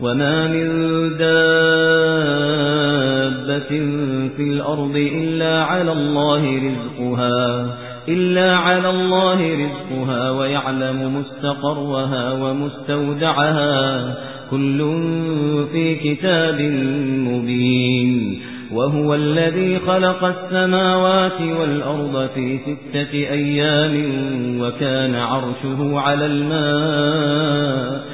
وما من دابة في الأرض إلا على الله رزقها إلا على الله رزقها ويعلم مستقرها ومستودعها. كل في كتاب مبين. وهو الذي خلق السماوات والأرض في ستة أيام وكان عرشه على الماء.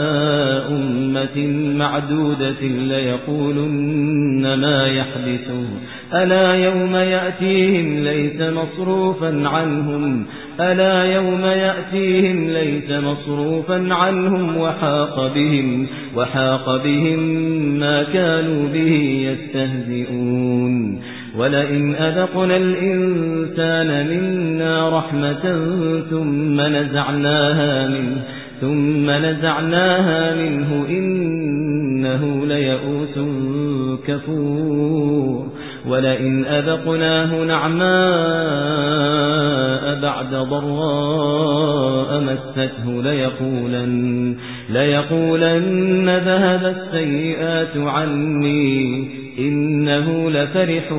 أمة معدودة ليقولن ما يحدثه ألا يوم يأتيهم ليس مصروفا عنهم. ألا يوم يأتيهم ليس مصروفا عنهم. وحاق بهم وحاق بهم ما كانوا به يستهزئون. ولئن أذقنا الإنسان منا رحمة ثم نزعناها منه ثم نزعناها منه إنه ليئوس كفور. ولئن أذقناه نعماء بعد ضراء مسته ليقولن ليقولن ذهب السيئات عني إنه لفرح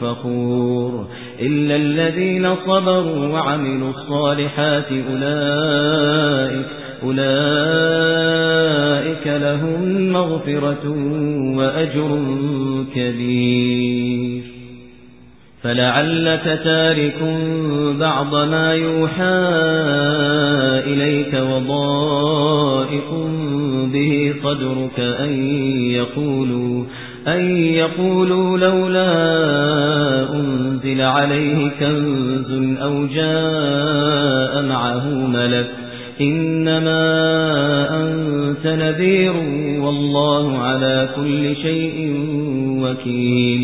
فخور إلا الذين صبروا وعملوا الصالحات أولئك أولئك لهم مغفرة وأجر كبير فلعلك تارك بعض ما يوحى إليك وضائق به صدرك أن يقولوا أن يقولوا لولا أنزل عليه كنز أو جاء معه ملك. إنما أنت نذير والله على كل شيء وكيل.